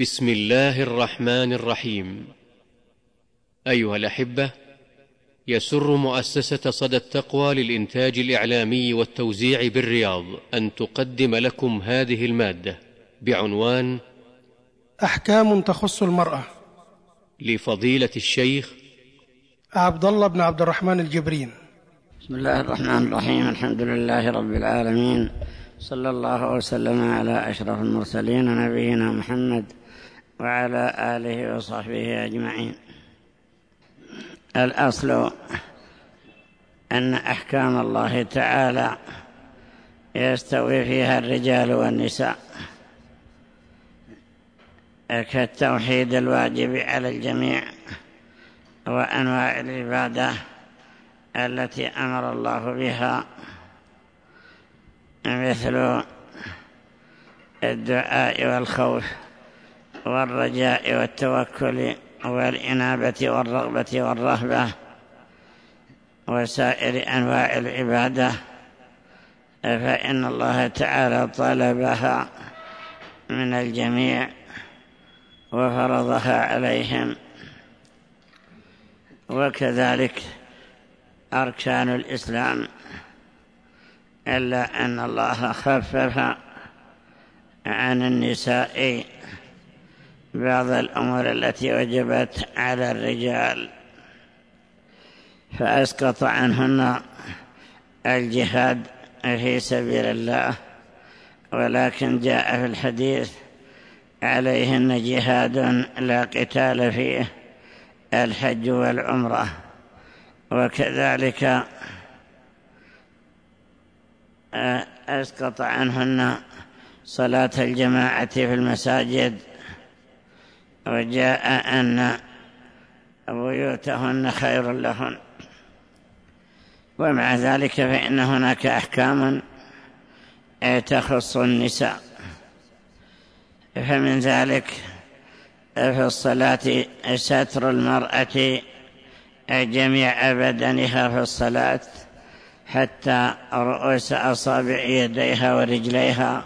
بسم الله الرحمن الرحيم. أيها الأحبة يسر مؤسسة صدى التقوى للإنتاج الإعلامي والتوزيع بالرياض أن تقدم لكم هذه المادة بعنوان أحكام تخص المرأة. لفضيلة الشيخ عبد الله بن عبد الرحمن الجبرين. بسم الله الرحمن الرحيم الحمد لله رب العالمين صلى الله وسلم على أشرف المرسلين نبينا محمد وعلى آله وصحبه أجمعين. الأصل أن أحكام الله تعالى يستوي فيها الرجال والنساء. كالتوحيد الواجب على الجميع وأنواع العبادة التي أمر الله بها مثل الدعاء والخوف. والرجاء والتوكل والإنابة والرغبة والرهبة وسائر أنواع العبادة فإن الله تعالى طلبها من الجميع وفرضها عليهم. وكذلك أركان الإسلام إلا أن الله خفف عن النساء بعض الأمور التي وجبت على الرجال فأسقط عنهن الجهاد في سبيل الله ولكن جاء في الحديث عليهن جهاد لا قتال فيه الحج والعمرة. وكذلك أسقط عنهن صلاة الجماعة في المساجد وجاء أن بيوتهن خير لهن. ومع ذلك فإن هناك أحكام تخص النساء. فمن ذلك في الصلاة ستر المرأة جميع بدنها في الصلاة حتى رؤوس أصابع يديها ورجليها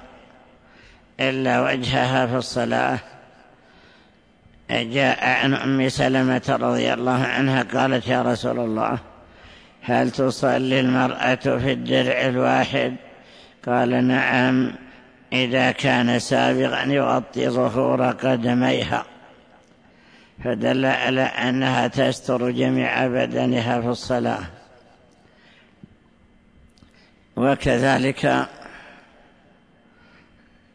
إلا وجهها في الصلاة. جاء عن أم سلمة رضي الله عنها قالت يا رسول الله هل تصلي المرأة في الدرع الواحد؟ قال نعم إذا كان سابغا يغطي ظهور قدميها. فدل على أنها تستر جميع بدنها في الصلاة. وكذلك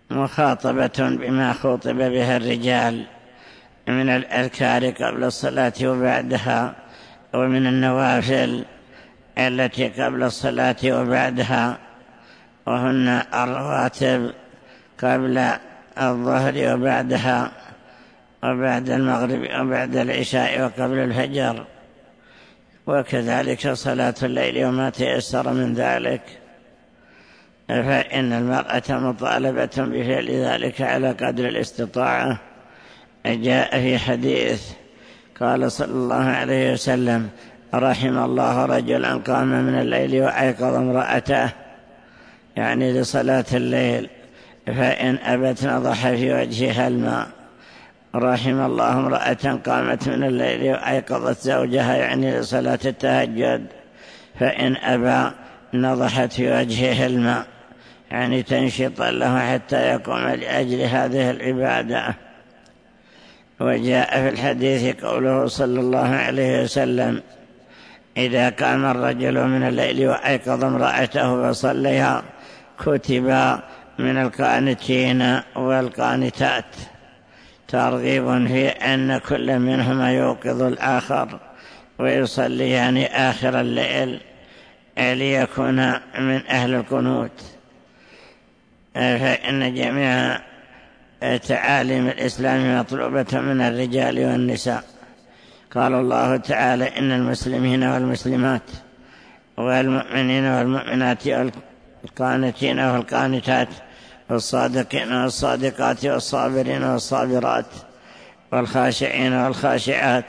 مخاطبة بما خوطب بها الرجال. من الأذكار قبل الصلاة وبعدها ومن النوافل التي قبل الصلاة وبعدها وهن الرواتب قبل الظهر وبعدها وبعد المغرب وبعد العشاء وقبل الفجر. وكذلك صلاة الليل وما تيسر من ذلك. فإن المرأة مطالبة بفعل ذلك على قدر الاستطاعة. جاء في حديث قال صلى الله عليه وسلم رحم الله رجلا قام من الليل وأيقظ امرأته يعني لصلاة الليل فإن أبت نضح في وجهها الماء. رحم الله امرأة قامت من الليل وأيقظت زوجها يعني لصلاة التهجد. فإن أبى نضحت في وجهه الماء يعني تنشطا له حتى يقوم لأجل هذه العبادة. وجاء في الحديث قوله صلى الله عليه وسلم إذا قام الرجل من الليل وأيقظ امرأته فصليها كتب من القانتين والقانتات. ترغيب في أن كل منهما يوقظ الآخر ويصليان آخر الليل ليكون من أهل القنوت. فإن جميع تعاليم الإسلام مطلوبة من الرجال والنساء. قال الله تعالى إن المسلمين والمسلمات والمؤمنين والمؤمنات والقانتين والقانتات والصادقين والصادقات والصابرين والصابرات والخاشعين والخاشعات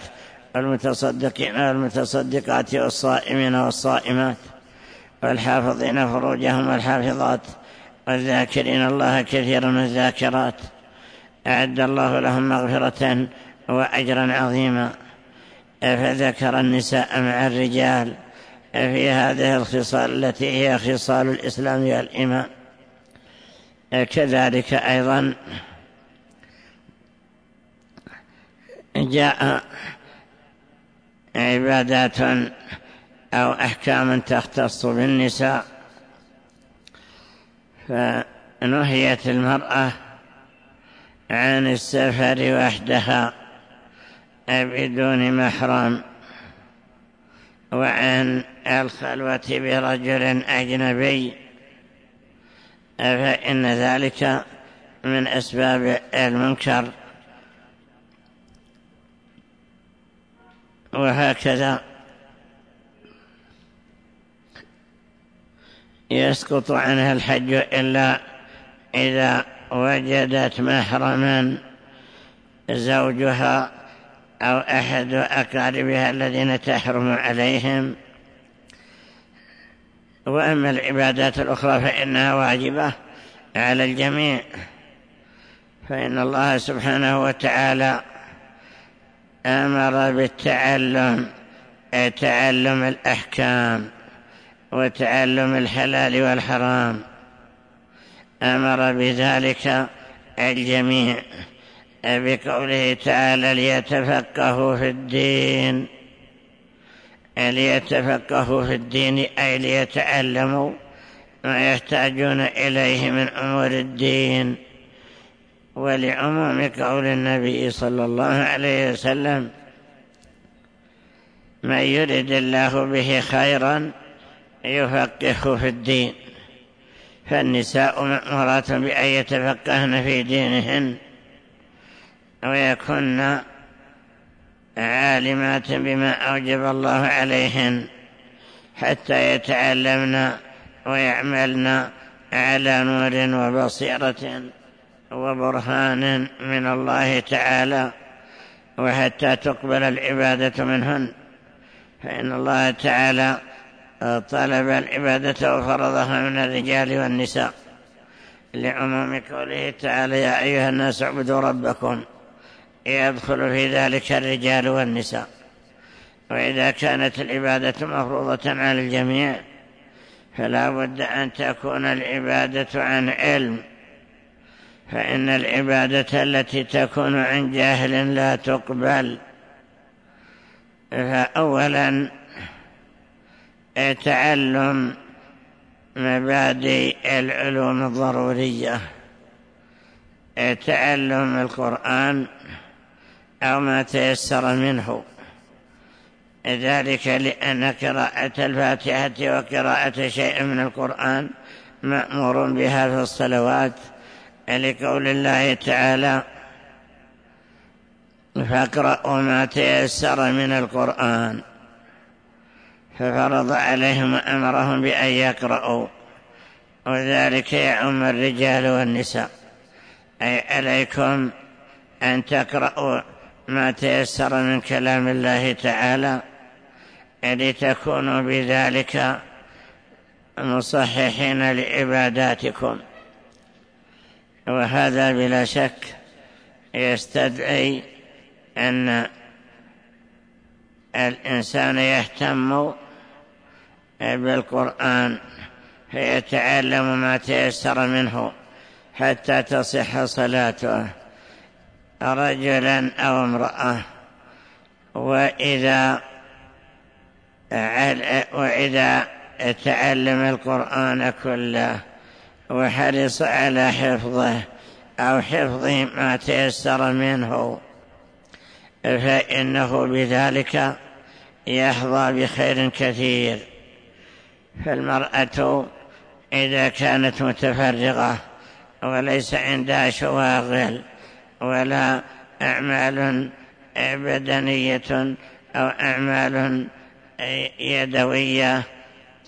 والمتصدقين والمتصدقات والصائمين والصائمات والحافظين فروجهم والحافظات والذاكرين الله كثيرا والذاكرات أعد الله لهم مغفرة وأجرا عظيما. فذكر النساء مع الرجال في هذه الخصال التي هي خصال الإسلام والإيمان. كذلك أيضا جاء عبادات أو أحكام تختص بالنساء. فنهيت المرأة عن السفر وحدها بدون محرم وعن الخلوة برجل أجنبي. فإن ذلك من أسباب المنكر. وهكذا يسقط عنها الحج إلا إذا وجدت محرما زوجها أو أحد أقاربها الذين تحرم عليهم. وأما العبادات الأخرى فإنها واجبة على الجميع. فإن الله سبحانه وتعالى أمر بالتعلم تعلم الأحكام وتعلم الحلال والحرام. أمر بذلك الجميع بقوله تعالى ليتفقهوا في الدين ليتفقهوا في الدين أي ليتعلموا ما يحتاجون إليه من أمور الدين. ولعموم قول النبي صلى الله عليه وسلم من يرد الله به خيرا يفقهه في الدين. فالنساء مأمورات بأن يتفقهن في دينهن ويكن عالمات بما أوجب الله عليهن حتى يتعلمن ويعملن على نور وبصيرة وبرهان من الله تعالى وحتى تقبل العبادة منهن. فإن الله تعالى طلب العبادة وفرضها من الرجال والنساء لعموم قوله تعالى يا أيها الناس اعبدوا ربكم يدخل في ذلك الرجال والنساء. وإذا كانت العبادة مفروضة على الجميع فلا بد أن تكون العبادة عن علم. فإن العبادة التي تكون عن جاهل لا تقبل. فأولا تعلم مبادئ العلوم الضرورية تعلم القرآن أو ما تيسر منه. ذلك لأن قراءة الفاتحة وقراءة شيء من القرآن مأمور بها في الصلوات. لقول الله تعالى فاقرأوا ما تيسر من القرآن ففرض عليهم وأمرهم بأن يقرأوا وذلك يعم الرجال والنساء. أي عليكم أن تقرأوا ما تيسر من كلام الله تعالى لتكونوا بذلك مصححين لعباداتكم. وهذا بلا شك يستدعي أن الإنسان يهتم بالقرآن فيتعلم ما تيسر منه حتى تصح صلاته رجلا أو امرأة. وإذا وإذا تعلم القرآن كله وحرص على حفظه أو حفظ ما تيسر منه فإنه بذلك يحظى بخير كثير. فالمرأة إذا كانت متفرغة وليس عندها شواغل ولا أعمال بدنية أو أعمال يدوية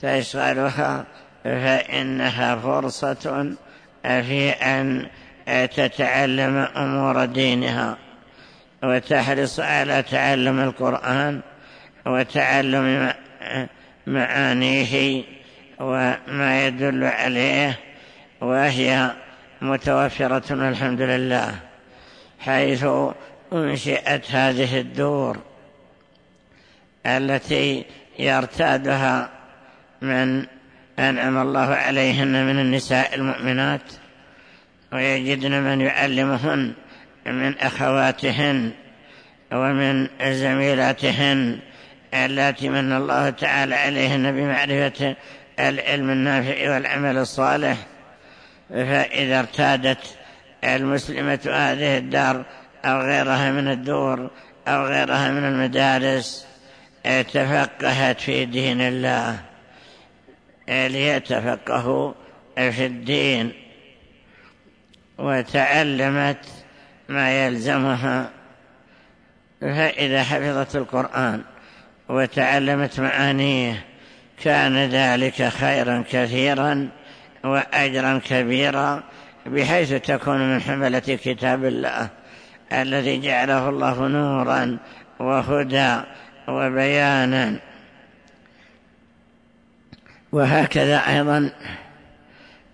تشغلها فإنها فرصة في أن تتعلم أمور دينها وتحرص على تعلم القرآن وتعلم معانيه وما يدل عليه وهي متوفرة الحمد لله حيث أنشئت هذه الدور التي يرتادها من أنعم الله عليهن من النساء المؤمنات ويجدن من يعلمهن من أخواتهن ومن زميلاتهن التي من الله تعالى عليهن بمعرفه العلم النافع والعمل الصالح. فإذا ارتادت المسلمة هذه الدار أو غيرها من الدور أو غيرها من المدارس تفقهت في دين الله. ليتفقهوا في الدين. وتعلمت ما يلزمها. فإذا حفظت القرآن. وتعلمت معانيه. كان ذلك خيرا كثيرا وأجرا كبيرا بحيث تكون من حملة كتاب الله الذي جعله الله نورا وهدى وبيانا. وهكذا أيضا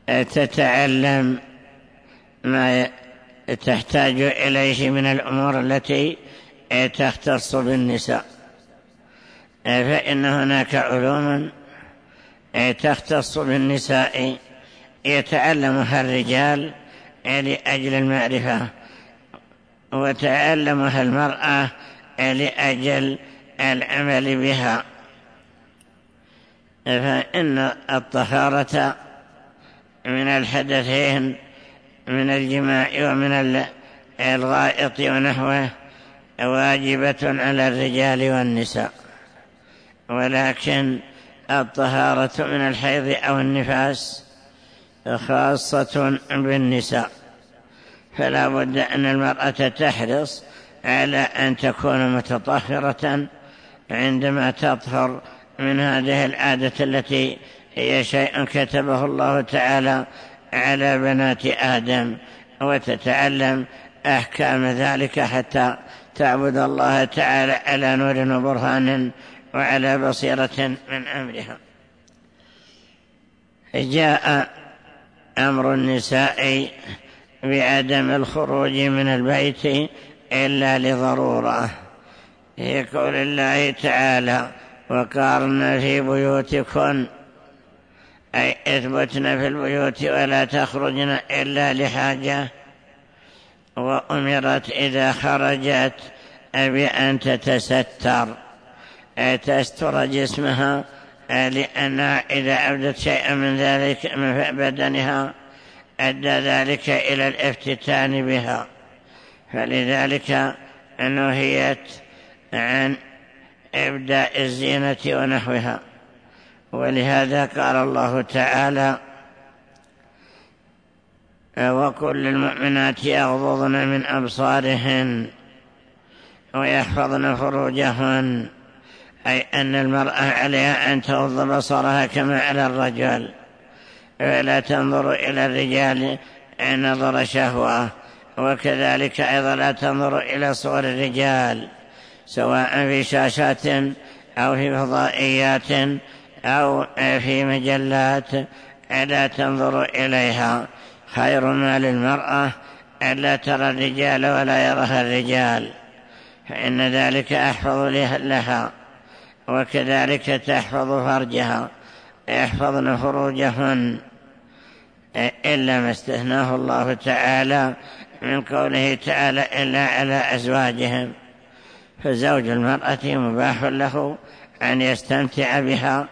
تتعلم ما تحتاج إليه من الأمور التي تختص بالنساء. فإن هناك علوم تختص بالنساء يتعلمها الرجال لأجل المعرفة وتعلمها المرأة لأجل العمل بها. فإن الطهارة من الحدثين من الجماع ومن الغائط ونحوه واجبة على الرجال والنساء. ولكن الطهارة من الحيض أو النفاس خاصة بالنساء. فلا بد أن المرأة تحرص على أن تكون متطهرة عندما تطهر من هذه العادة التي هي شيء كتبه الله تعالى على بنات آدم وتتعلم أحكام ذلك حتى تعبد الله تعالى على نور وبرهان وعلى بصيرة من أمرها. جاء أمر النساء بعدم الخروج من البيت إلا لضرورة. في قول الله تعالى وقارن في بيوتكن. أي اثبتن في البيوت ولا تخرجن إلا لحاجة. وأمرت إذا خرجت بأن تتستر. تستر جسمها لأنها إذا أبدت شيئا من ذلك من بدنها أدى ذلك إلى الافتتان بها. فلذلك نهيت عن إبداء الزينة ونحوها. ولهذا قال الله تعالى وكل المؤمنات يغضضن من أبصارهن ويحفظن فروجهن. أي أن المرأة عليها أن تغض بصرها كما على الرجال ولا تنظر إلى الرجال نظر شهوة. وكذلك أيضا لا تنظر إلى صور الرجال سواء في شاشات أو في فضائيات أو في مجلات لا تنظر إليها. خير ما للمرأة ألا ترى الرجال ولا يرها الرجال فإن ذلك أحفظ لها. وكذلك تحفظ فرجها يحفظن فروجهن إلا ما استثناه الله تعالى من قوله تعالى إلا على أزواجهم فزوج المرأة مباح له أن يستمتع بها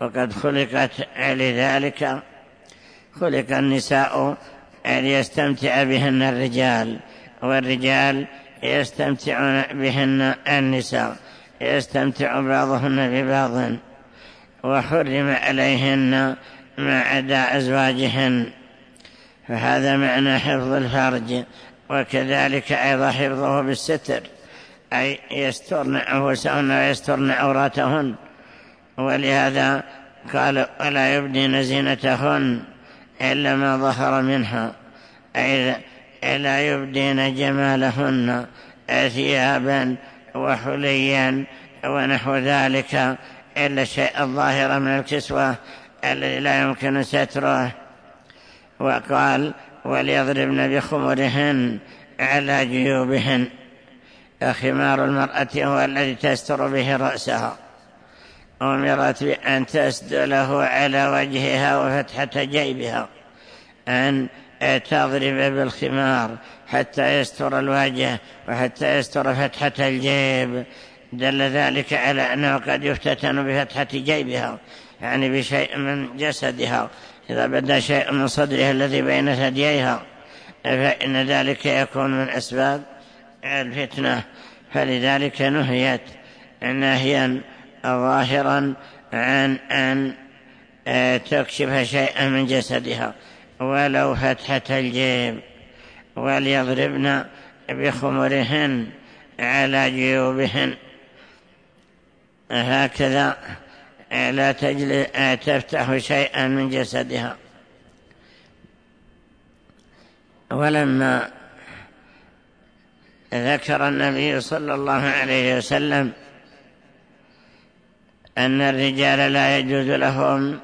وقد خلقت لذلك خلق النساء أن يستمتع بهن الرجال والرجال يستمتعون بهن النساء. يستمتع بعضهن ببعض وحرم عليهن ما عدا أزواجهن. فهذا معنى حفظ الفرج وكذلك أيضا حفظه بالستر أي يسترن أنفسهن ويسترن عوراتهن. ولهذا قال ولا يبدين زينتهن إلا ما ظهر منها أي لا يبدين جمالهن ثيابا وحليا ونحو ذلك إلا الشيء الظاهر من الكسوة الذي لا يمكن ستره. وقال وليضربن بخمرهن على جيوبهن خمار المرأة هو الذي تستر به رأسها. أمرت بأن تسدله على وجهها وفتحة جيبها. أن تضرب بالخمار حتى يستر الوجه وحتى يستر فتحة الجيب. دل ذلك على أنه قد يفتتن بفتحة جيبها يعني بشيء من جسدها. إذا بدأ شيء من صدرها الذي بين ثدييها فإن ذلك يكون من أسباب الفتنة. فلذلك نهيت نهيا ظاهرا عن أن تكشف شيئا من جسدها ولو فتحة الجيب. وليضربن بخمرهن على جيوبهن. هكذا لا تفتح شيئا من جسدها. ولما ذكر النبي صلى الله عليه وسلم أن الرجال لا يجوز لهم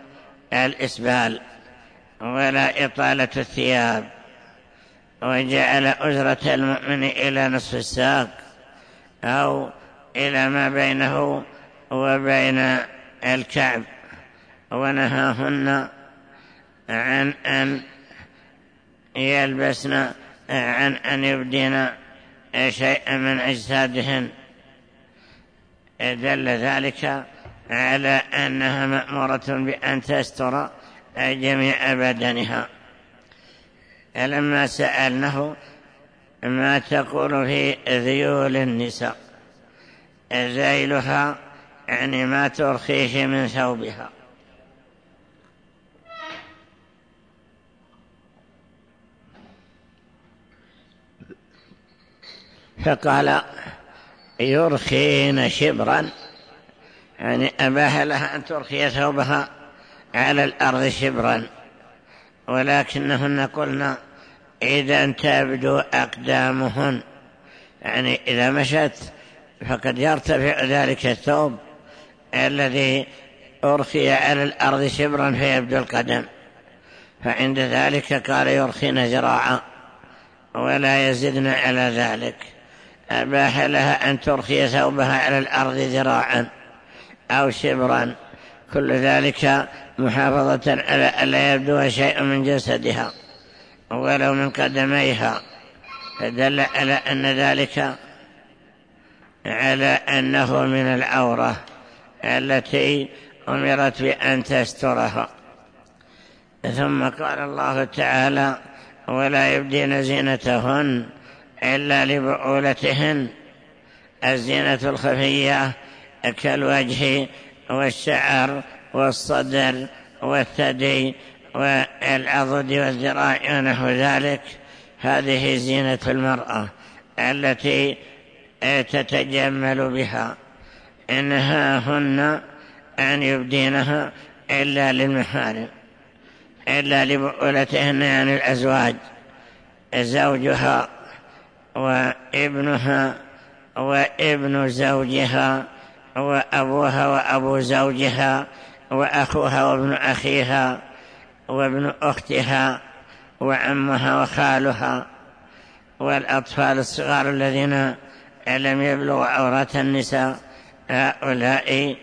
الإسبال ولا إطالة الثياب وجعل أجرة المؤمن إلى نصف الساق أو إلى ما بينه وبين الكعب. ونهاهن عن أن يلبسن عن أن يبدين شيئا من أجسادهن. دل ذلك على أنها مأمورة بأن تستر جميع بدنها. لما سألنه ما تقول في ذيول النساء؟ ذيلها يعني ما ترخيه من ثوبها. فقال يرخين شبرا يعني أباح لها أن ترخي ثوبها على الأرض شبرا ولكنهن قلنا إذا تبدو أقدامهن. يعني إذا مشت فقد يرتفع ذلك الثوب الذي أرخي على الأرض شبرا فيبدو القدم. فعند ذلك قال يرخين ذراعا ولا يزدن على ذلك. أباح لها أن ترخي ثوبها على الأرض ذراعا أو شبرا. كل ذلك محافظة على ألا يبدو شيء من جسدها. ولو من قدميها فدل على أن ذلك على أنه من العورة التي أمرت بأن تسترها. ثم قال الله تعالى ولا يبدين زينتهن إلا لبعولتهن. الزينة الخفية كالوجه والشعر والصدر والثدي والعضد والذراع ونحو ذلك هذه زينة المرأة التي تتجمل بها. إنها هن أن يبدينها إلا للمحارم إلا لبؤلتهن يعني الأزواج زوجها وابنها وابن زوجها وأبوها وأبو زوجها وأخوها وابن أخيها وابن أختها وعمها وخالها والأطفال الصغار الذين لم يبلغوا عورات النساء هؤلاء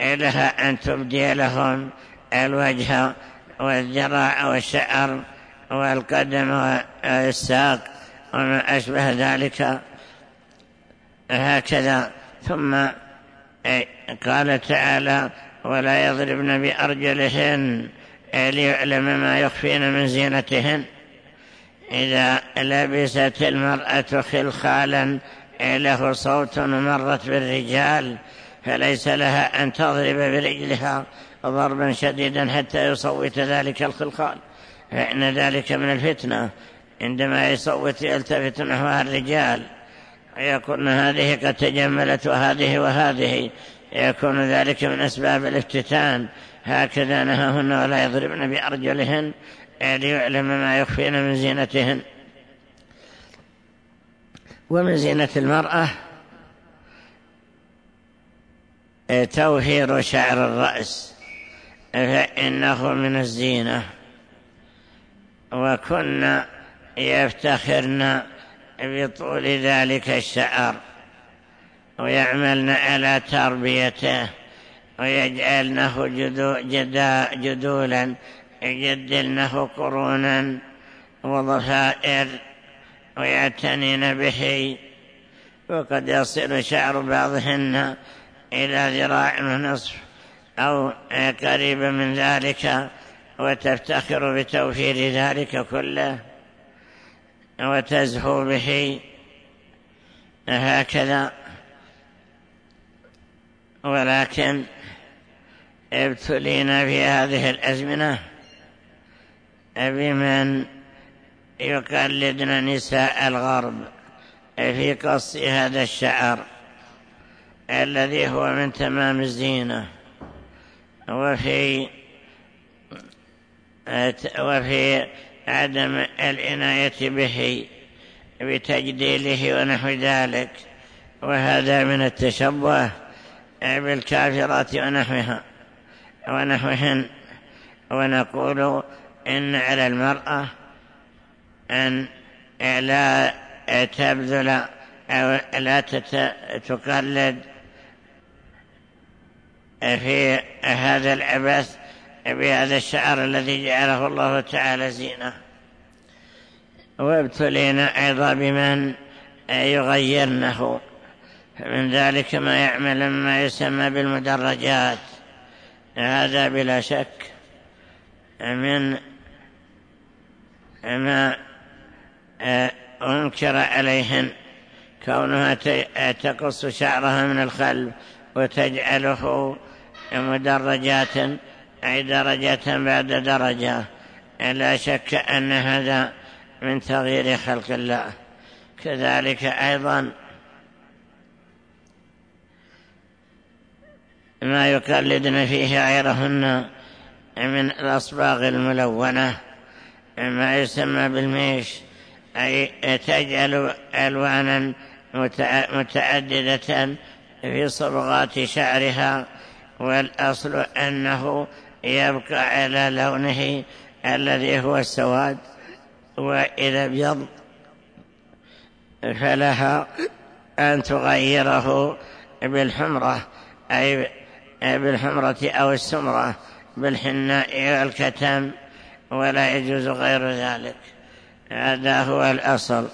لها أن تبدي لهم الوجه والذراع والشعر والقدم والساق وما أشبه ذلك. هكذا. ثم قال تعالى ولا يضربن بأرجلهن ليعلم ما يخفين من زينتهن. إذا لبست المرأة خلخالا له صوت مرت بالرجال فليس لها أن تضرب برجلها ضربا شديدا حتى يصوت ذلك الخلخال. فإن ذلك من الفتنة. عندما يصوت يلتفت نحو الرجال يكون هذه قد تجملت وهذه وهذه يكون ذلك من أسباب الافتتان. هكذا نهاهن ولا يضربن بأرجلهن ليعلم ما يخفين من زينتهن. ومن زينة المرأة توهير شعر الرأس فإنه من الزينة. وكنا يفتخرن بطول ذلك الشعر ويعملن على تربيته. ويجعلنه جدو جدا جدولا يجدلنه قرونا وضفائر ويعتنين به. وقد يصل شعر بعضهن إلى ذراع ونصف أو قريب من ذلك وتفتخر بتوفير ذلك كله وتزهو به. هكذا. ولكن أبتلينا في هذه الأزمنة؟ بمن يقلدن نساء الغرب في قص هذا الشعر الذي هو من تمام الزينة وفي وفي عدم العناية به بتجديله ونحو ذلك وهذا من التشبه بالكافرات ونحوها. ونحوهن ونقول إن على المرأة أن لا تبذل أو لا تقلد في هذا العبث بهذا الشعر الذي جعله الله تعالى زينة. وابتلينا أيضا بمن يغيرنه. من ذلك ما يعمل ما يسمى بالمدرجات. هذا بلا شك من ما أنكر عليهن. كونها تقص شعرها من الخلف وتجعله مدرجات أي درجة بعد درجة. لا شك أن هذا من تغيير خلق الله. كذلك أيضا ما يقلدن فيه غيرهن من الأصباغ الملونة ما يسمى بالميش أي تجعل ألوانا متعددة في صبغات شعرها والأصل أنه يبقى على لونه الذي هو السواد وإذا ابيض فلها أن تغيره بالحمرة أي بالحمرة أو السمرة بالحناء والكتم ولا يجوز غير ذلك. هذا هو الأصل.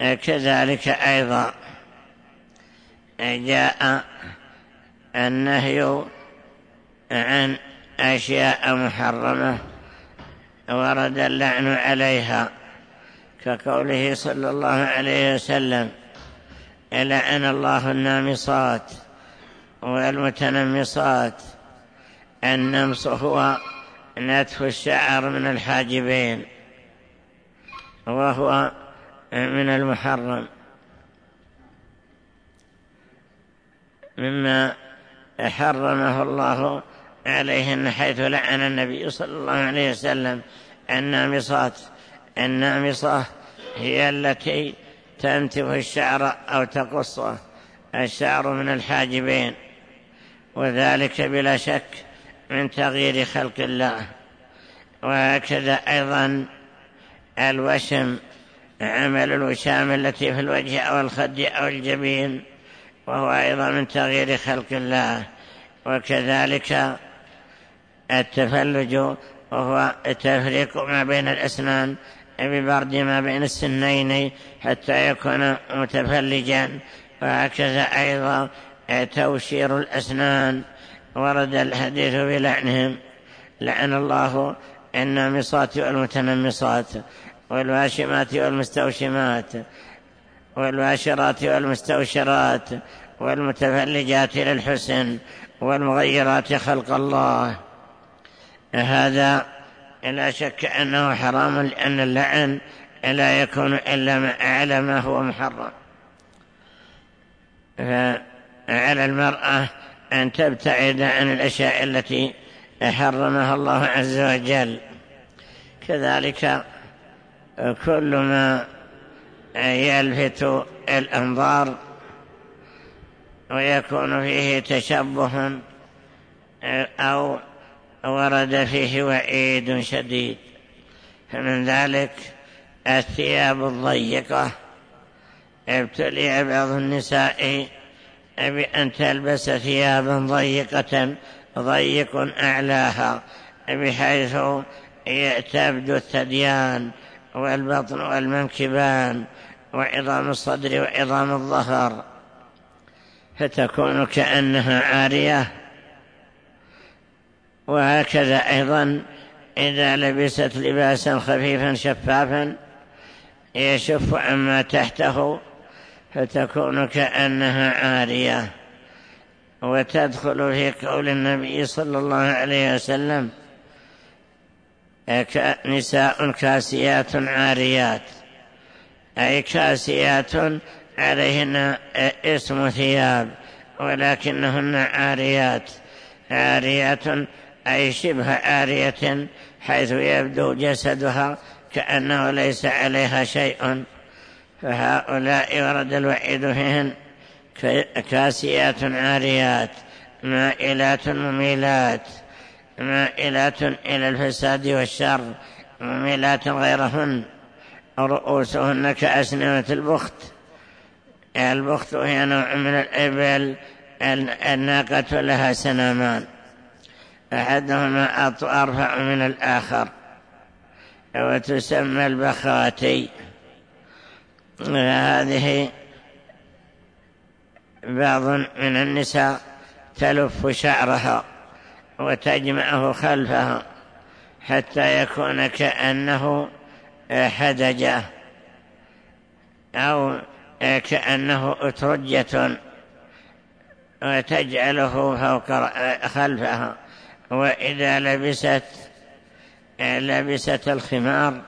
كذلك أيضا جاء النهي عن أشياء محرمة ورد اللعن عليها كقوله صلى الله عليه وسلم لعن الله النامصات. والمتنمصات. النمص هو نتف الشعر من الحاجبين وهو من المحرم. مما حرمه الله عليهن حيث لعن النبي صلى الله عليه وسلم النامصات. النامصة هي التي تنتف الشعر أو تقصه. الشعر من الحاجبين. وذلك بلا شك من تغيير خلق الله. وهكذا أيضا الوشم عمل الوشام التي في الوجه أو الخد أو الجبين وهو أيضا من تغيير خلق الله. وكذلك التفلج وهو التفريق ما بين الأسنان ببرد ما بين السنين حتى يكون متفلجا. وهكذا أيضا توشير الأسنان ورد الحديث بلعنهم لعن الله النامصات والمتنمصات والواشمات والمستوشمات والواشرات والمستوشرات والمتفلجات للحسن والمغيرات خلق الله. هذا لا شك أنه حرام لأن اللعن لا يكون إلا ما أعلى ما هو محرم فعلى المرأة أن تبتعد عن الأشياء التي حرمها الله عز وجل. كذلك كل ما يلفت الأنظار ويكون فيه تشبه أو ورد فيه وعيد شديد. فمن ذلك الثياب الضيقة. ابتلي بعض النساء بأن تلبس ثيابا ضيقة ضيق أعلاها بحيث تبدو الثديان والبطن والمنكبان وعظام الصدر وعظام الظهر. فتكون كأنها عارية. وهكذا أيضا إذا لبست لباسا خفيفا شفافا يشف عما تحته فتكون كأنها عارية وتدخل في قول النبي صلى الله عليه وسلم نساء كاسيات عاريات أي كاسيات عليهن اسم ثياب ولكنهن عاريات عاريات أي شبه عارية حيث يبدو جسدها كأنه ليس عليها شيء. فهؤلاء ورد الوعيد فيهن كاسيات عاريات مائلات مميلات مائلات إلى الفساد والشر مميلات غيرهن رؤوسهن كأسنمة البخت. البخت هي نوع من الإبل الناقة لها سنامان. أحدهما أرفع من الآخر. وتسمى البخاتي. هذه بعض من النساء تلف شعرها وتجمعه خلفها حتى يكون كأنه حدجة أو كأنه أترجة وتجعله فوق خلفها. وإذا لبست لبست الخمار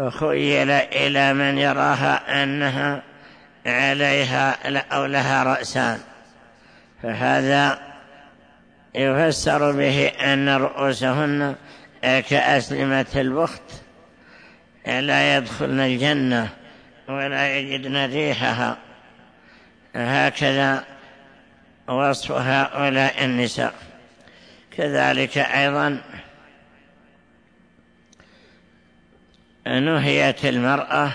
خيل إلى من يراها أنها عليها أو لها رأسان. فهذا يفسر به أن رؤوسهن كأسلمة البخت لا يدخلن الجنة ولا يجدن ريحها. هكذا وصف هؤلاء النساء. كذلك أيضا نهيت المرأة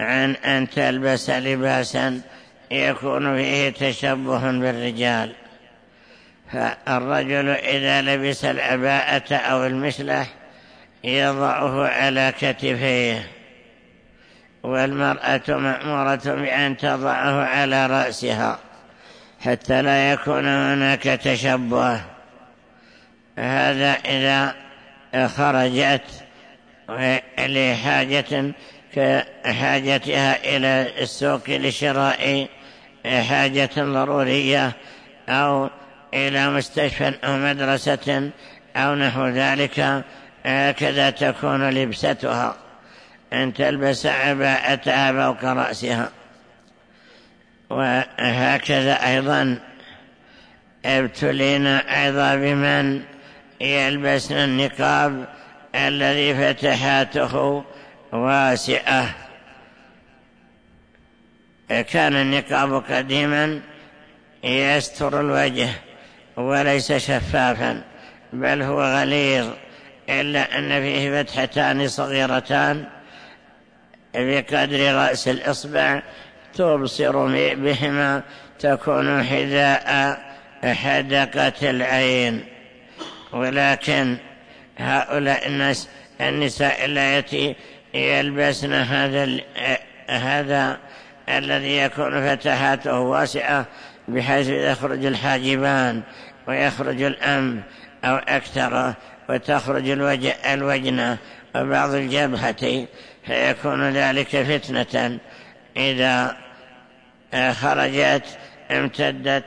عن أن تلبس لباسا يكون فيه تشبه بالرجال. فالرجل إذا لبس العباءة أو المسلح يضعه على كتفيه والمرأة مأمورة بأن تضعه على رأسها حتى لا يكون هناك تشبه. هذا إذا خرجت لحاجة كحاجتها إلى السوق لشراء حاجة ضرورية أو إلى مستشفى أو مدرسة أو نحو ذلك هكذا تكون لبستها. أن تلبس عباءتها فوق رأسها. وهكذا أيضا ابتلينا أيضا بمن يلبسن النقاب الذي فتحاته واسعة. كان النقاب قديما يستر الوجه وليس شفافا بل هو غليظ إلا أن فيه فتحتان صغيرتان. بقدر رأس الإصبع تبصر بهما تكون حذاء حدقة العين. ولكن هؤلاء الناس النساء اللاتي يلبسن هذا هذا الذي يكون فتحاته واسعة بحيث يخرج الحاجبان ويخرج الأنف أو أكثر وتخرج الوجنة وبعض الجبهة فيكون ذلك فتنة. إذا خرجت امتدت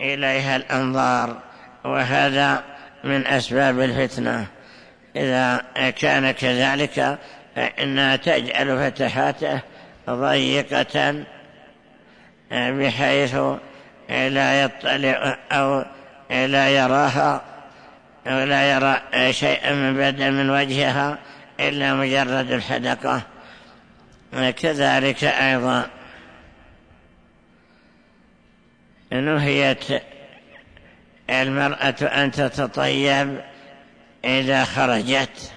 إليها الأنظار وهذا من أسباب الفتنة. إذا كان كذلك فإنها تجعل فتحاته ضيقة بحيث لا يطلع أو لا يراها أو لا يرى شيئا من بدل من وجهها إلا مجرد الحدقة. كذلك أيضا نهيت المرأة أن تتطيب إذا خرجت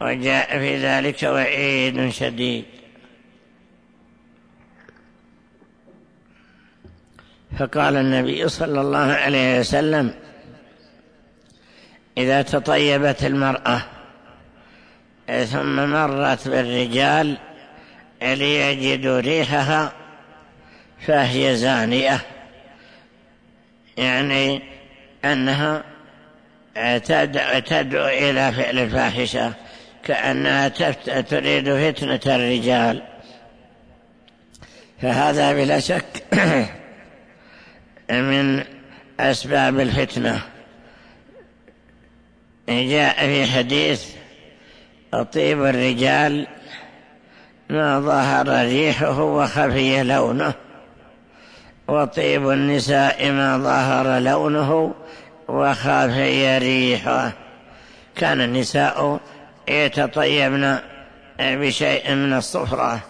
وجاء في ذلك وعيد شديد. فقال النبي صلى الله عليه وسلم إذا تطيبت المرأة ثم مرت بالرجال ليجدوا ريحها فهي زانية يعني أنها تدعو إلى فعل الفاحشة كأنها تريد فتنة الرجال. فهذا بلا شك من أسباب الفتنة. جاء في حديث طيب الرجال ما ظهر ريحه وخفي لونه وطيب النساء ما ظهر لونه وخفي ريحه كان النساء يتطيبن بشيء من الصفرة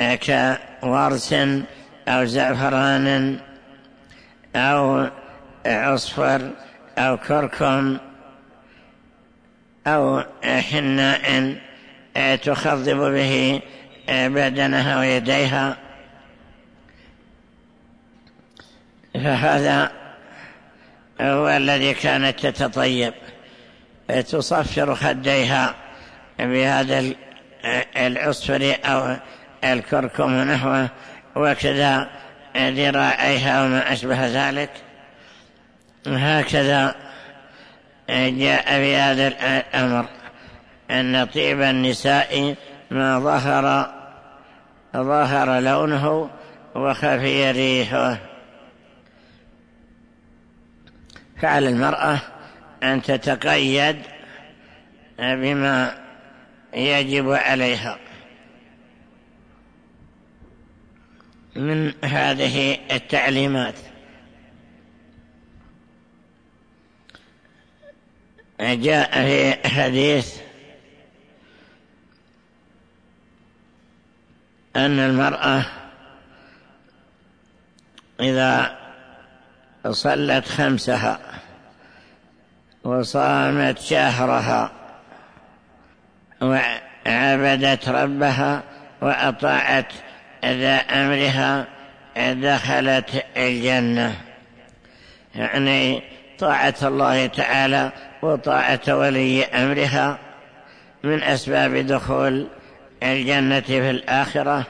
كورس أو زعفران أو عصفر أو كركم أو حناء تخضب به بدنها ويديها. فهذا هو الذي كانت تتطيب. تصفر خديها بهذا العصفر أو الكركم ونحوه وكذا ذراعيها وما أشبه ذلك. هكذا جاء في هذا الأمر. أن طيب النساء ما ظهر ظهر لونه وخفي ريحه. فعلى المرأة أن تتقيد بما يجب عليها. من هذه التعليمات جاء في حديث أن المرأة إذا صلت خمسها وصامت شهرها وعبدت ربها وأطاعت ذا أمرها دخلت الجنة. يعني طاعة الله تعالى وطاعة ولي أمرها من أسباب دخول الجنة في الآخرة.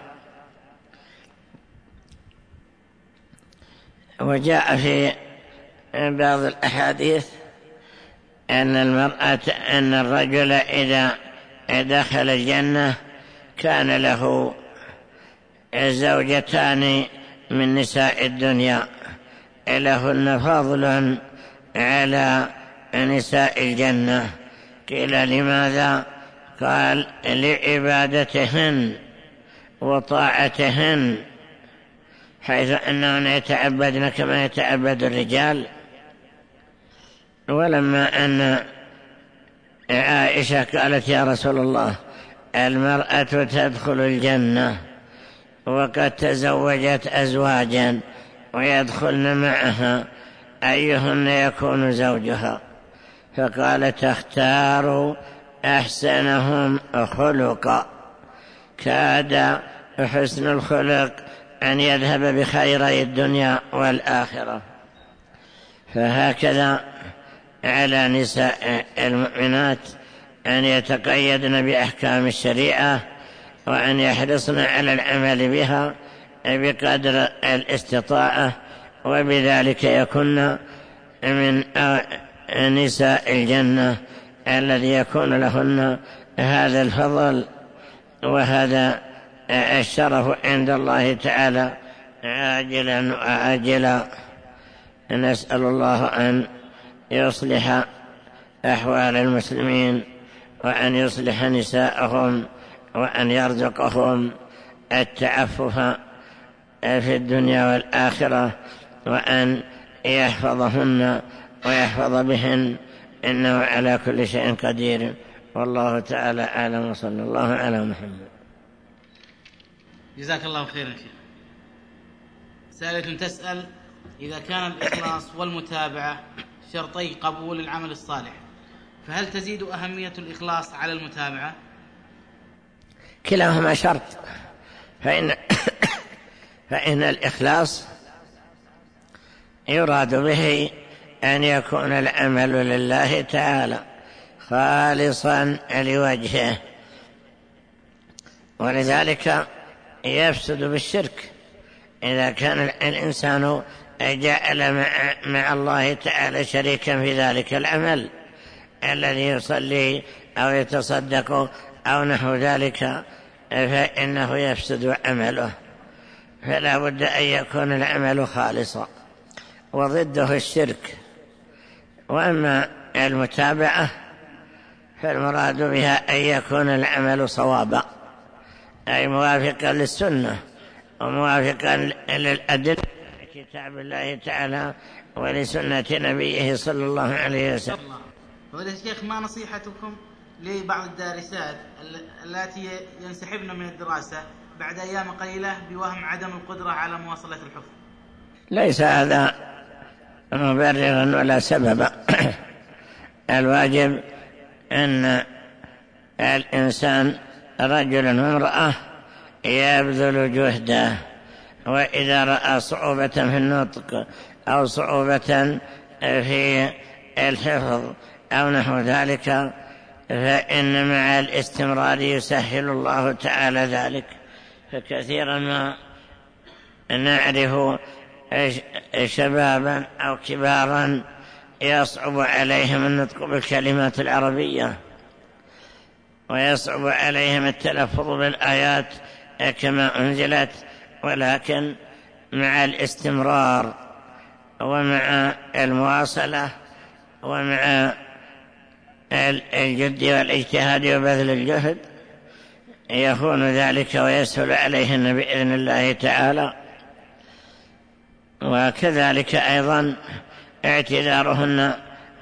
وجاء في بعض الأحاديث أن المرأة أن الرجل إذا دخل الجنة كان له زوجتان من نساء الدنيا. لهن فضل على نساء الجنة. قيل لماذا؟ قال لعبادتهن وطاعتهن حيث أنهن يتعبدن كما يتعبد الرجال. ولما أن عائشة قالت يا رسول الله المرأة تدخل الجنة وقد تزوجت أزواجا ويدخلن معها أيهن يكون زوجها؟ فقال تختار أحسنهم خلقا. كاد حسن الخلق أن يذهب بخيري الدنيا والآخرة. فهكذا على نساء المؤمنات أن يتقيدن بأحكام الشريعة وأن يحرصن على العمل بها بقدر الاستطاعة وبذلك يكن من نساء الجنة الذي يكون لهن هذا الفضل وهذا الشرف عند الله تعالى. عاجلا وعاجلا نسأل الله أن يصلح أحوال المسلمين وأن يصلح نساءهم وأن يرزقهم التعفف في الدنيا والآخرة وأن يحفظهن ويحفظ بهن. إنه على كل شيء قدير. والله تعالى أعلم. وصلى الله على محمد. جزاك الله خيرا شيخ. سائلة تسأل إذا كان الإخلاص والمتابعة شرطي قبول العمل الصالح. فهل تزيد أهمية الإخلاص على المتابعة؟ كلاهما شرط. فإن, فإن الإخلاص يراد به أن يكون العمل لله تعالى خالصا لوجهه. ولذلك يفسد بالشرك. إذا كان الإنسان جعل مع, الله تعالى شريكا في ذلك العمل الذي يصلي أو يتصدق أو نحو ذلك فإنه يفسد عمله فلا بد أن يكون العمل خالصا وضده الشرك. وأما المتابعة فالمراد بها أن يكون العمل صوابا أي موافقا للسنة وموافقا للأدلة. كتاب الله تعالى ولسنة نبيه صلى الله عليه وسلم. فضيلة الشيخ ما نصيحتكم لبعض الدارسات التي ينسحبن من الدراسة بعد أيام قليلة بوهم عدم القدرة على مواصلة الحفظ؟ ليس هذا مبررا ولا سببا. الواجب أن الإنسان رجل وامرأة يبذل جهده. وإذا رأى صعوبة في النطق أو صعوبة في الحفظ أو نحو ذلك فإن مع الاستمرار يسهل الله تعالى ذلك. فكثيرا ما نعرف شبابا أو كبارا يصعب عليهم النطق بالكلمات العربية ويصعب عليهم التلفظ بالآيات كما أنزلت ولكن مع الاستمرار ومع المواصلة ومع الجد والاجتهاد وبذل الجهد يكون ذلك ويسهل عليهن بإذن الله تعالى. وكذلك أيضا اعتذارهن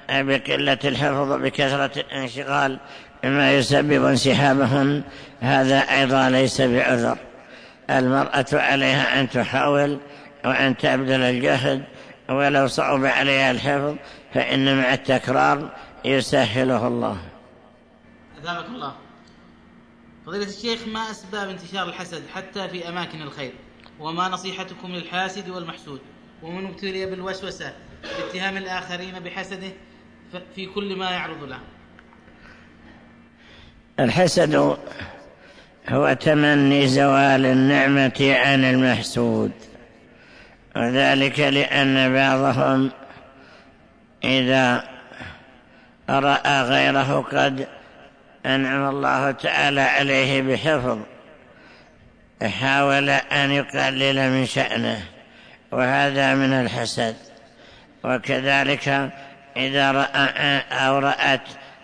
بقلة الحفظ بكثرة الانشغال ما يسبب انسحابهن. هذا أيضا ليس بعذر. المرأة عليها أن تحاول وأن تبذل الجهد ولو صعب عليها الحفظ فإن مع التكرار يسهله الله. أثابك الله. فضيلة الشيخ ما أسباب انتشار الحسد حتى في أماكن الخير؟ وما نصيحتكم للحاسد والمحسود؟ ومن ابتلي بالوسوسة باتهام الآخرين بحسده في كل ما يعرض له؟ الحسد هو تمني زوال النعمة عن المحسود وذلك لأن بعضهم إذا رأى غيره قد أنعم الله تعالى عليه بحفظ حاول أن يقلل من شأنه وهذا من الحسد. وكذلك إذا رأى أو رأت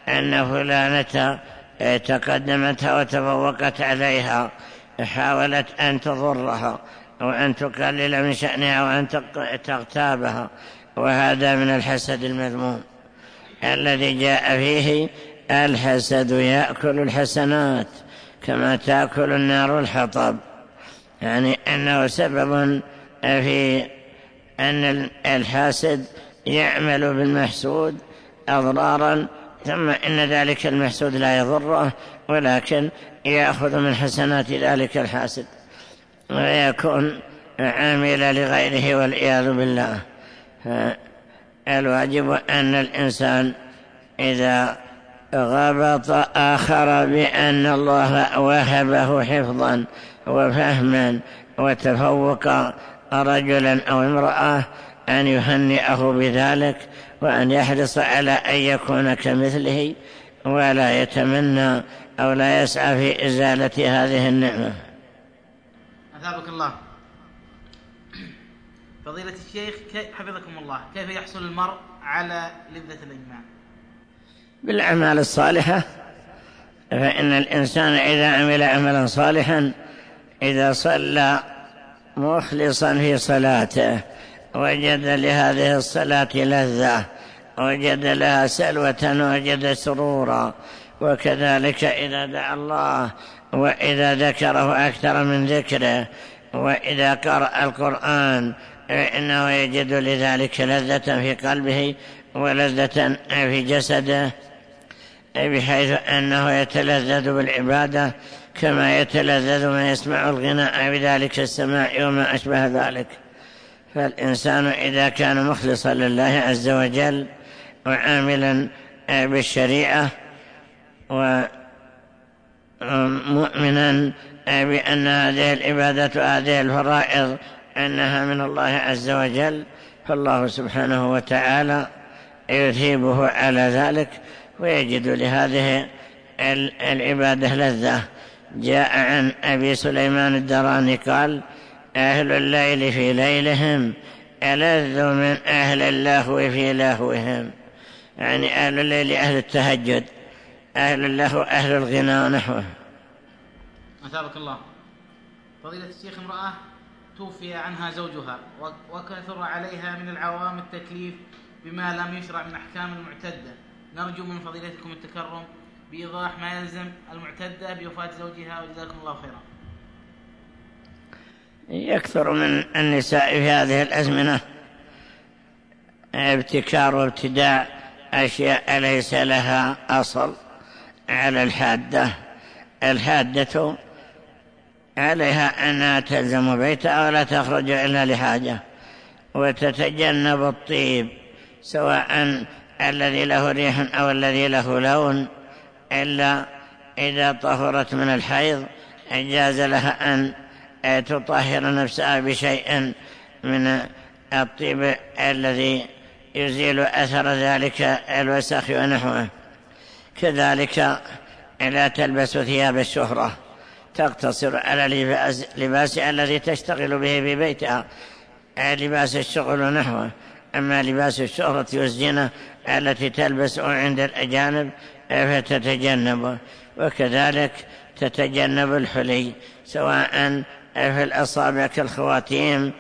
أن فلانة تقدمتها وتفوقت عليها حاولت أن تضرها أو أن تقلل من شأنها وأن تغتابها وهذا من الحسد المذموم الذي جاء فيه الحسد يأكل الحسنات كما تأكل النار الحطب. يعني أنه سبب في أن الحاسد يعمل بالمحسود أضرارا ثم إن ذلك المحسود لا يضره ولكن يأخذ من حسنات ذلك الحاسد ويكون عاملا لغيره والعياذ بالله. الواجب أن الإنسان إذا غبط آخر بأن الله وهبه حفظا وفهما وتفوق رجلا أو امرأة أن يهنئه بذلك وأن يحرص على أن يكون كمثله ولا يتمنى أو لا يسعى في إزالة هذه النعمة. أثابك الله. فضيلة الشيخ حفظكم الله كيف يحصل المرء على لذة الإجماع بالأعمال الصالحة فإن الإنسان إذا عمل عملا صالحا إذا صلى مخلصا في صلاته وجد لهذه الصلاة لذة وجد لها سلوة وجد سرورا. وكذلك إذا دعا الله وإذا ذكره أكثر من ذكره وإذا قرأ القرآن إنه يجد لذلك لذة في قلبه ولذة في جسده بحيث أنه يتلذذ بالعبادة كما يتلذذ من يسمع الغناء بذلك السماع وما أشبه ذلك. فالإنسان إذا كان مخلصا لله عز وجل وعاملا بالشريعة ومؤمنا بأن هذه العبادات وهذه الفرائض أنها من الله عز وجل فالله سبحانه وتعالى يثيبه على ذلك ويجد لهذه العبادة لذة. جاء عن أبي سليمان الدراني قال أهل الليل في ليلهم ألذ من أهل اللهو في لهوهم. يعني أهل الليل أهل التهجد أهل اللهو أهل الغنى ونحوه أثابك الله. فضيلة الشيخ امرأة توفي عنها زوجها وكثر عليها من العوام التكليف بما لم يشرع من أحكام المعتدة. نرجو من فضيلتكم التكرم بإيضاح ما يلزم المعتدة بوفاة زوجها. وجزاكم الله خيرا. يكثر من النساء في هذه الأزمنة. ابتكار وابتداع أشياء ليس لها أصل على الحادة. الحادة عليها أنها تلزم بيتها ولا تخرج إلا لحاجة. وتتجنب الطيب سواء الذي له ريح أو الذي له لون. إلا إذا طهرت من الحيض جاز لها أن تطهر نفسها بشيء من الطيب الذي يزيل أثر ذلك الوسخ ونحوه. كذلك لا تلبس ثياب الشهرة تقتصر على لباس الذي تشتغل به في بيتها. لباس الشغل ونحوه. أما لباس الشهرة والزينة التي تلبس عند الأجانب فتتجنبه وكذلك تتجنب الحلي سواء في الأصابع كالخواتيم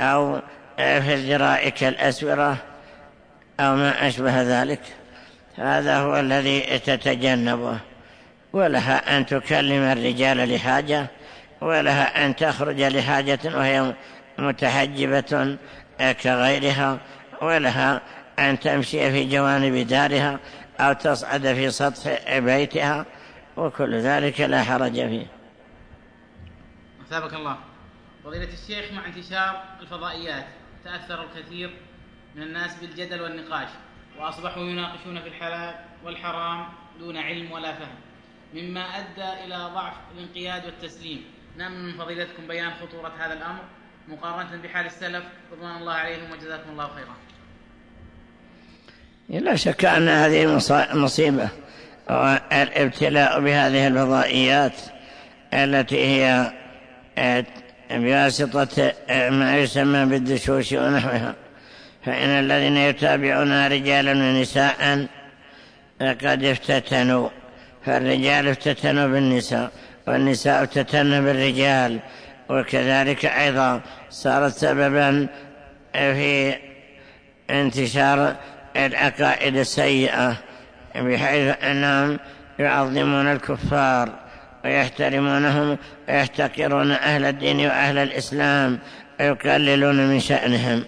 أو في الذراع كالأسورة أو ما أشبه ذلك. هذا هو الذي تتجنبه. ولها أن تكلم الرجال لحاجة ولها أن تخرج لحاجة وهي متحجبة كغيرها ولها أن تمشي في جوانب دارها أو تصعد في سطح بيتها وكل ذلك لا حرج فيه. أثابك الله. فضيلة الشيخ مع انتشار الفضائيات تأثر الكثير من الناس بالجدل والنقاش وأصبحوا يناقشون في الحلال والحرام دون علم ولا فهم. مما أدى إلى ضعف الانقياد والتسليم. نأمل من فضيلتكم بيان خطورة هذا الأمر مقارنة بحال السلف رضوان الله عليهم وجزاكم الله خيرا. لا شك أن هذه مصيبة والابتلاء بهذه الفضائيات التي هي بواسطة ما يسمى بالدشوش ونحوها. فإن الذين يتابعون رجالا ونساء قد افتتنوا. فالرجال افتتنوا بالنساء والنساء افتتن بالرجال. وكذلك أيضا صارت سببا في انتشار العقائد السيئة بحيث أنهم يعظمون الكفار. ويحترمونهم ويحتقرون أهل الدين وأهل الإسلام ويقللون من شأنهم.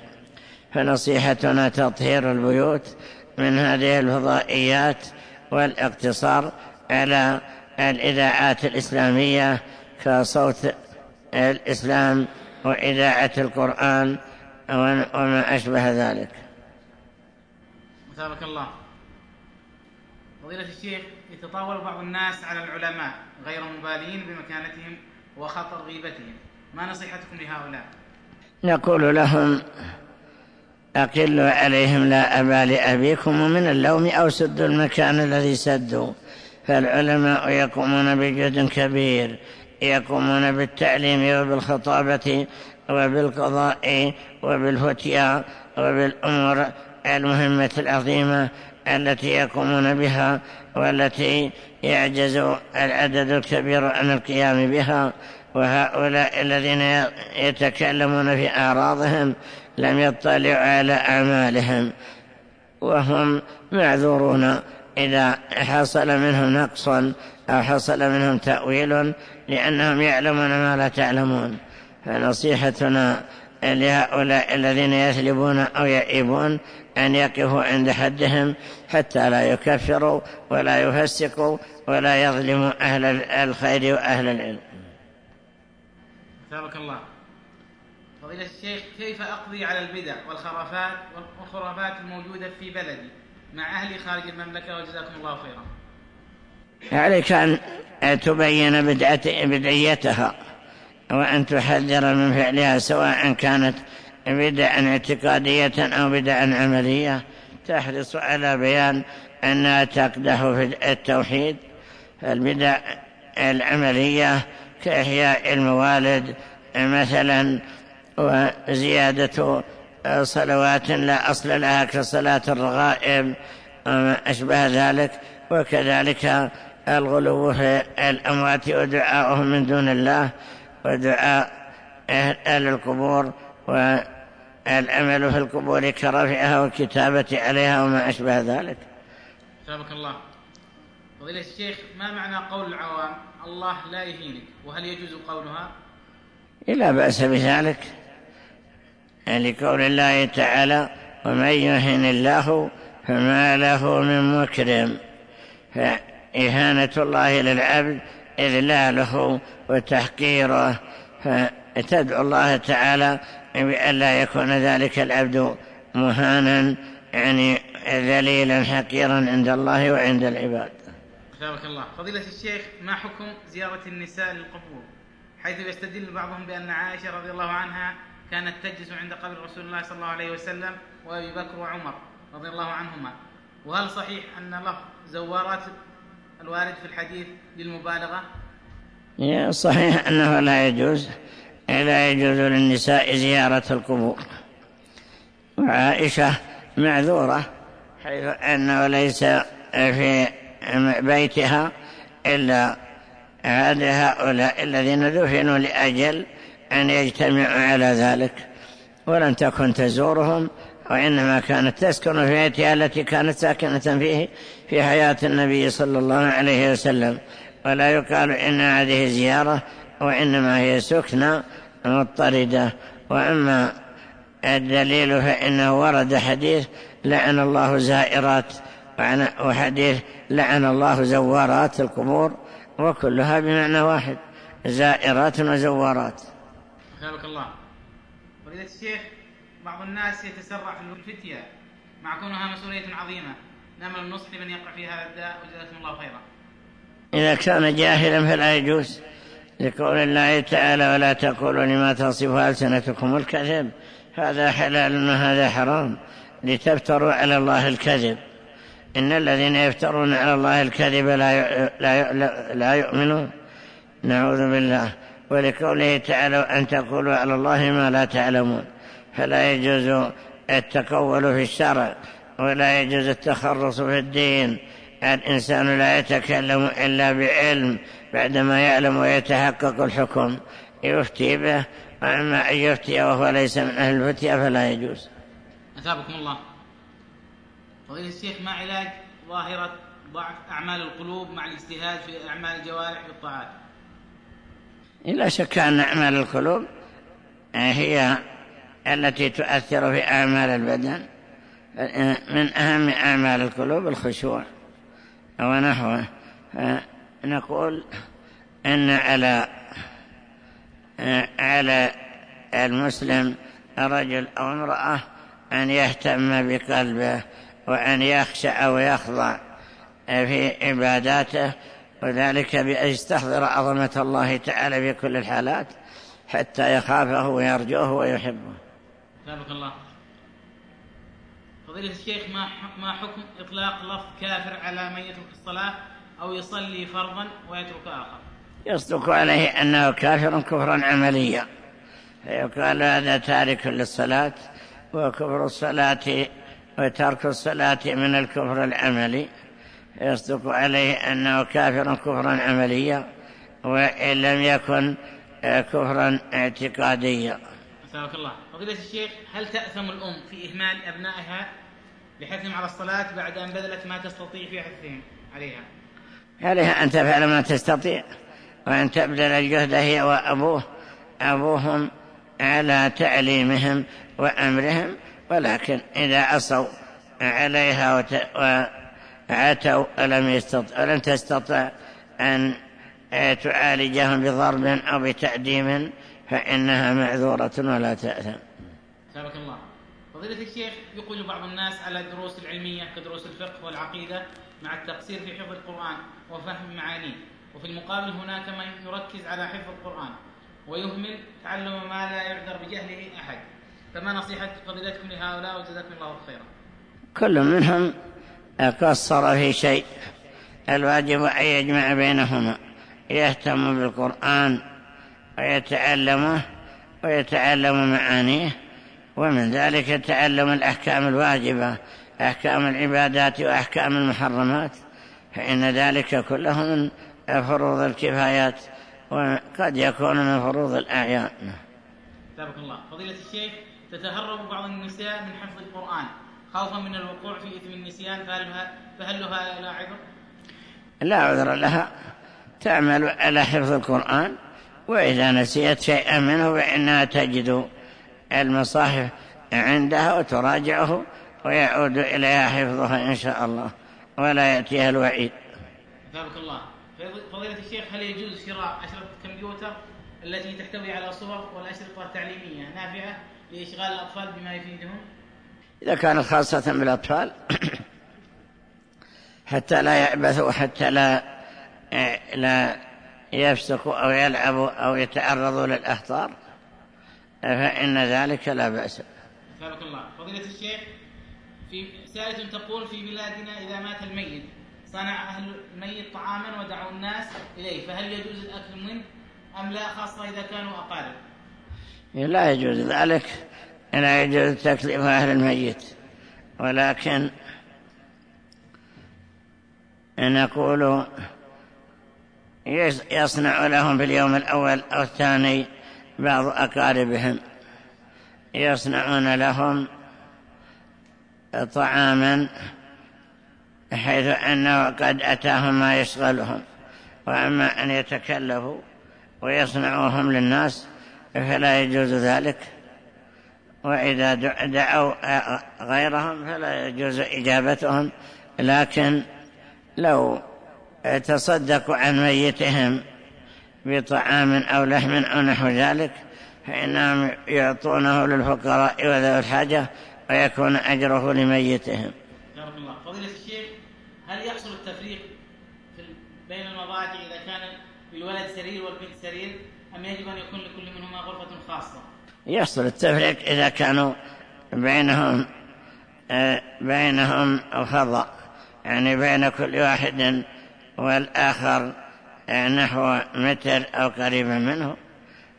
فنصيحتنا تطهير البيوت من هذه الفضائيات والاقتصار على الإذاعات الإسلامية كصوت الإسلام وإذاعة القرآن وما أشبه ذلك. مثابك الله. فضيلة الشيخ يتطاول بعض الناس على العلماء. غير مبالين بمكانتهم وخطر غيبتهم. ما نصيحتكم لهؤلاء؟ نقول لهم أقلوا عليهم لا أبا لأبيكم ومن اللوم أو سدوا المكان الذي سدوا. فالعلماء يقومون بجهد كبير يقومون بالتعليم وبالخطابة وبالقضاء وبالفتيا وبالأمور المهمة العظيمة. التي يقومون بها والتي يعجز العدد الكبير عن القيام بها وهؤلاء الذين يتكلمون في أعراضهم لم يطلعوا على أعمالهم وهم معذورون إذا حصل منهم نقص أو حصل منهم تأويل لأنهم يعلمون ما لا تعلمون. فنصيحتنا لهؤلاء الذين يثلبون أو يئبون أن يقفوا عند حدهم حتى لا يكفروا ولا يفسقوا ولا يظلموا أهل الخير وأهل العلم. ثابك الله. فضيلة الشيخ كيف أقضي على البدع والخرافات والخرافات الموجودة في بلدي مع أهلي خارج المملكة وجزاكم الله خيرا؟ عليك أن تبين بدعيتها وأن تحذر من فعلها سواء كانت بدعا اعتقادية أو بدعا عملية تحرص على بيان أنها تقدح في التوحيد. البدع العملية كإحياء الموالد مثلا وزيادة صلوات لا أصل لها كصلاة الرغائب وما أشبه ذلك. وكذلك الغلو في الأموات ودعاؤهم من دون الله ودعاء أهل القبور والأمل في القبور كرفعها والكتابة عليها وما أشبه ذلك. سابق الله. فضيلة الشيخ ما معنى قول العوام الله لا يهينك وهل يجوز قولها؟ لا بأس بذلك. لقول الله تعالى ومن يهن الله فما له من مكرم فإهانة الله للعبد إذلاله وتحقيره. فتدعو الله تعالى بأن لا يكون ذلك العبد مهانا يعني ذليلا حقيرا عند الله وعند العباد. جزاك الله. فضيلة الشيخ ما حكم زيارة النساء للقبور؟ حيث يستدل بعضهم بأن عائشة رضي الله عنها كانت تجلس عند قبر رسول الله صلى الله عليه وسلم وأبي بكر وعمر رضي الله عنهما. وهل صحيح أن لفظ زوارات الوارد في الحديث للمبالغة؟ صحيح أنه لا يجوز. لا يجوز للنساء زيارة القبور. وعائشة معذورة حيث أنه ليس في بيتها إلا هذا هؤلاء الذين دفنوا لأجل أن يجتمعوا على ذلك. ولن تكن تزورهم وإنما كانت تسكن في بيتها التي كانت ساكنة فيه في حياة النبي صلى الله عليه وسلم. ولا يقال إن هذه زيارة وإنما هي سكنة مضطردة وأما الدليل فإنه ورد حديث لعن الله زائرات وحديث لعن الله زوارات القبور وكلها بمعنى واحد زائرات وزوارات. خيرك الله. فضيلة الشيخ بعض الناس يتسرع في الفتية مع كونها مسؤولية عظيمة. نعمل النصح لمن يقع في هذا الداء وجزاكم الله خيرا. إذا كان جاهلا فلا يجوز. لقول الله تعالى ولا تقولوا لما تصف ألسنتكم الكذب. هذا حلال وهذا حرام. لتفتروا على الله الكذب. إن الذين يفترون على الله الكذب لا لا لا يؤمنون. نعوذ بالله. ولقوله تعالى أن تقولوا على الله ما لا تعلمون. فلا يجوز التقول في الشرع. ولا يجوز التخرص في الدين. الإنسان لا يتكلم إلا بعلم. بعدما يعلم ويتحقق الحكم يفتي به وأما أن يفتي وهو ليس من أهل الفتية فلا يجوز. أثابكم الله. فضيلة الشيخ ما علاج ظاهرة ضعف أعمال القلوب مع الاجتهاد في أعمال الجوارح بالطاعات؟ لا شك أن أعمال القلوب هي التي تؤثر في أعمال البدن من أهم أعمال القلوب الخشوع ونحوه. نقول أن على على المسلم رجل أو امرأة أن يهتم بقلبه وأن يخشع ويخضع في عباداته وذلك بأن يستحضر عظمة الله تعالى في كل الحالات حتى يخافه ويرجوه ويحبه. سابق الله. فضيلة الشيخ ما ما حكم إطلاق لفظ كافر على من يترك الصلاة؟ أو يصلي فرضا ويترك آخر. يصدق عليه أنه كافر كفرا عمليا. فيقال هذا تارك للصلاة وكفر الصلاة وترك الصلاة من الكفر العملي. يصدق عليه أنه كافر كفرا عمليا وإن لم يكن كفرا اعتقاديا. أسألك الله. فضيلة الشيخ هل تأثم الأم في إهمال أبنائها لحثهم على الصلاة بعد أن بذلت ما تستطيع في حثهم عليها؟ عليها أن تفعل ما تستطيع وأن تبذل الجهد هي وأبوه أبوهم على تعليمهم وأمرهم ولكن إذا عصوا عليها وعتوا ولم, يستطع ولم تستطع أن تعالجهم بضرب أو بتأديم فإنها معذورة ولا تأثم. سابق الله. فضيلة الشيخ يقول بعض الناس على الدروس العلمية كدروس الفقه والعقيدة مع التقصير في حفظ القرآن وفهم معانيه. وفي المقابل هناك من يركز على حفظ القرآن ويهمل تعلم ما لا يعذر بجهله أحد. فما نصيحة فضيلتكم لهؤلاء؟ وجزاكم الله خيرا. كل منهم قصر في شيء. الواجب أن يجمع بينهما. يهتم بالقرآن ويتعلمه ويتعلم معانيه ومن ذلك تعلم الأحكام الواجبة. أحكام العبادات وأحكام المحرمات فإن ذلك كله من فروض الكفايات وقد يكون من فروض الأعيان. تبارك الله. فضيلة الشيخ تتهرب بعض النساء من حفظ القرآن خوفا من الوقوع في إثم النسيان فهل, فهل لها لا عذر؟ لا عذر لها. تعمل على حفظ القرآن وإذا نسيت شيئا منه فإنها تجد المصاحف عندها وتراجعه ويعود إليها حفظها إن شاء الله ولا يأتيها الوعيد. بارك الله. فضيلة الشيخ هل يجوز شراء أشرطة الكمبيوتر التي تحتوي على صور والأشرطة التعليمية نافعة لإشغال الأطفال بما يفيدهم؟ إذا كانت خاصة بالأطفال حتى لا يعبثوا حتى لا لا يفسقوا أو يلعبوا أو يتعرضوا للأخطار فإن ذلك لا بأس. بارك الله. فضيلة الشيخ في سائلة تقول في بلادنا إذا مات الميت صنع أهل الميت طعاما ودعوا الناس إليه فهل يجوز الأكل منه أم لا خاصة إذا كانوا أقارب؟ لا يجوز ذلك لا يجوز تكليف أهل الميت ولكن نقول يصنع لهم في اليوم الأول أو الثاني بعض أقاربهم يصنعون لهم طعاما حيث أنه قد أتاهم ما يشغلهم. وأما أن يتكلفوا ويصنعوهم للناس فلا يجوز ذلك. وإذا دعوا غيرهم فلا يجوز إجابتهم. لكن لو تصدقوا عن ميتهم بطعام أو لحم أو نحو ذلك فإنهم يعطونه للفقراء وذوي الحاجة ويكون أجره لميتهم. الله. فضيلة الشيخ هل يحصل التفريق بين المضاجع إذا كان للولد سرير والبنت سرير أم يجب أن يكون لكل منهما غرفة خاصة؟ يحصل التفريق إذا كانوا بينهم آه، بينهم فضاء يعني بين كل واحد والآخر آه، نحو متر أو قريبا منه.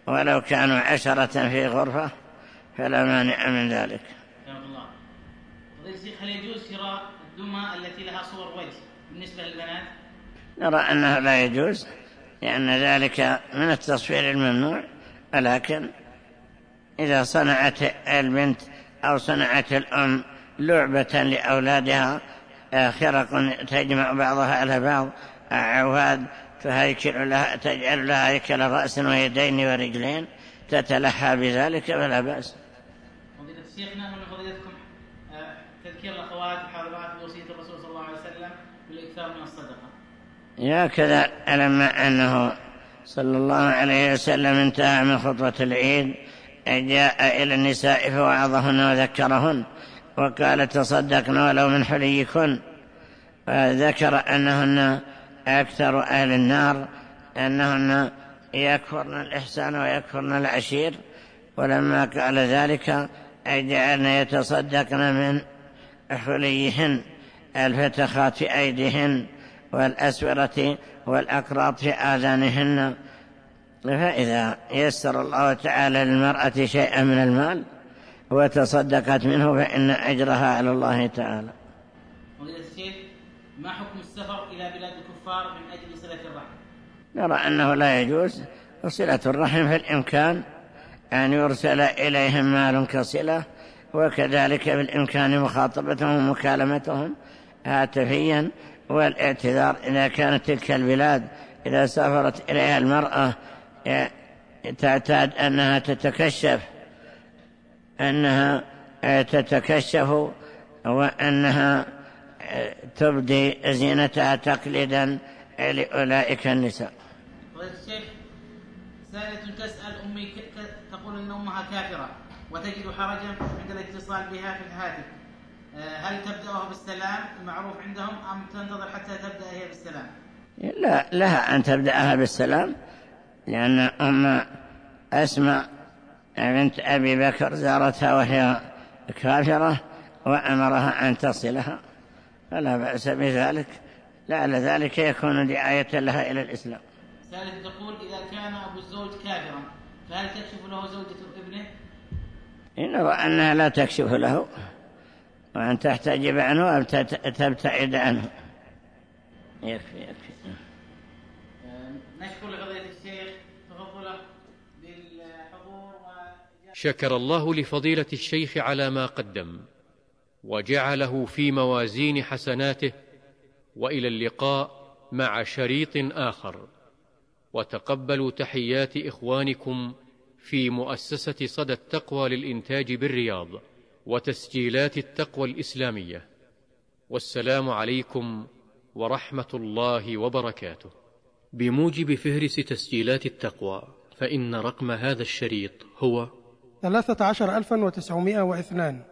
ولو كانوا عشرة في غرفة فلا مانع من ذلك. هل يجوز شراء الدمى التي لها صور وجه بالنسبة للبنات؟ نرى أنه لا يجوز لأن ذلك من التصوير الممنوع ولكن إذا صنعت البنت أو صنعت الأم لعبة لأولادها خرق تجمع بعضها على بعض عواد تهيكل لها تجعل لها هيكل رأس ويدين ورجلين تتلحى بذلك فلا بأس. فضيلة الشيخ من آه، تذكير الأخوات الحاضرات بوصية الرسول صلى الله عليه وسلم بالإكثار من الصدقة. يا كذا لما أنه صلى الله عليه وسلم انتهى من خطبة العيد جاء إلى النساء فوعظهن وذكرهن وقال تصدقن ولو من حليكن. فذكر أنهن أكثر أهل النار أنهن يكفرن الإحسان ويكفرن العشير. ولما قال ذلك جعلن يتصدقن من حليهن الفتخات في أيديهن والأسورة والأقراط في آذانهن. فإذا يسر الله تعالى للمرأة شيئا من المال وتصدقت منه فإن أجرها على الله تعالى. ما حكم السفر إلى بلاد الكفار من أجل صلة الرحم؟ نرى أنه لا يجوز. وصلة الرحم في الإمكان أن يرسل إليهم مال كصلة وكذلك بالإمكان مخاطبتهم ومكالمتهم هاتفيا والاعتذار. إذا كانت تلك البلاد إذا سافرت إليها المرأة تعتاد أنها تتكشف أنها تتكشف وأنها تبدي زينتها تقليدا لأولئك النساء. الشيخ سائلة تسأل أمي أمها كافرة. وتجد حرجا عند الاتصال بها في الهاتف. آه، هل تبدأها بالسلام المعروف عندهم أم تنتظر حتى تبدأ هي بالسلام؟ لا لها أن تبدأها بالسلام لأن أم أسماء بنت أبي بكر زارتها وهي كافرة وأمرها أن تصلها فلا بأس بذلك. لعل ذلك يكون دعاية لها إلى الإسلام. ثالث تقول إذا كان أبو الزوج كافرا فهل تكشف له زوجة ابنه؟ إن أنها لا تكشف له وأن تحتجب عنه أو تبتعد عنه. يكفي يكفي. نشكر لفضيلة الشيخ تفضله بالحضور شكر الله لفضيلة الشيخ على ما قدم وجعله في موازين حسناته وإلى اللقاء مع شريط آخر. وتقبلوا تحيات إخوانكم في مؤسسة صدى التقوى للإنتاج بالرياض وتسجيلات التقوى الإسلامية. والسلام عليكم ورحمة الله وبركاته. بموجب فهرس تسجيلات التقوى فإن رقم هذا الشريط هو 13902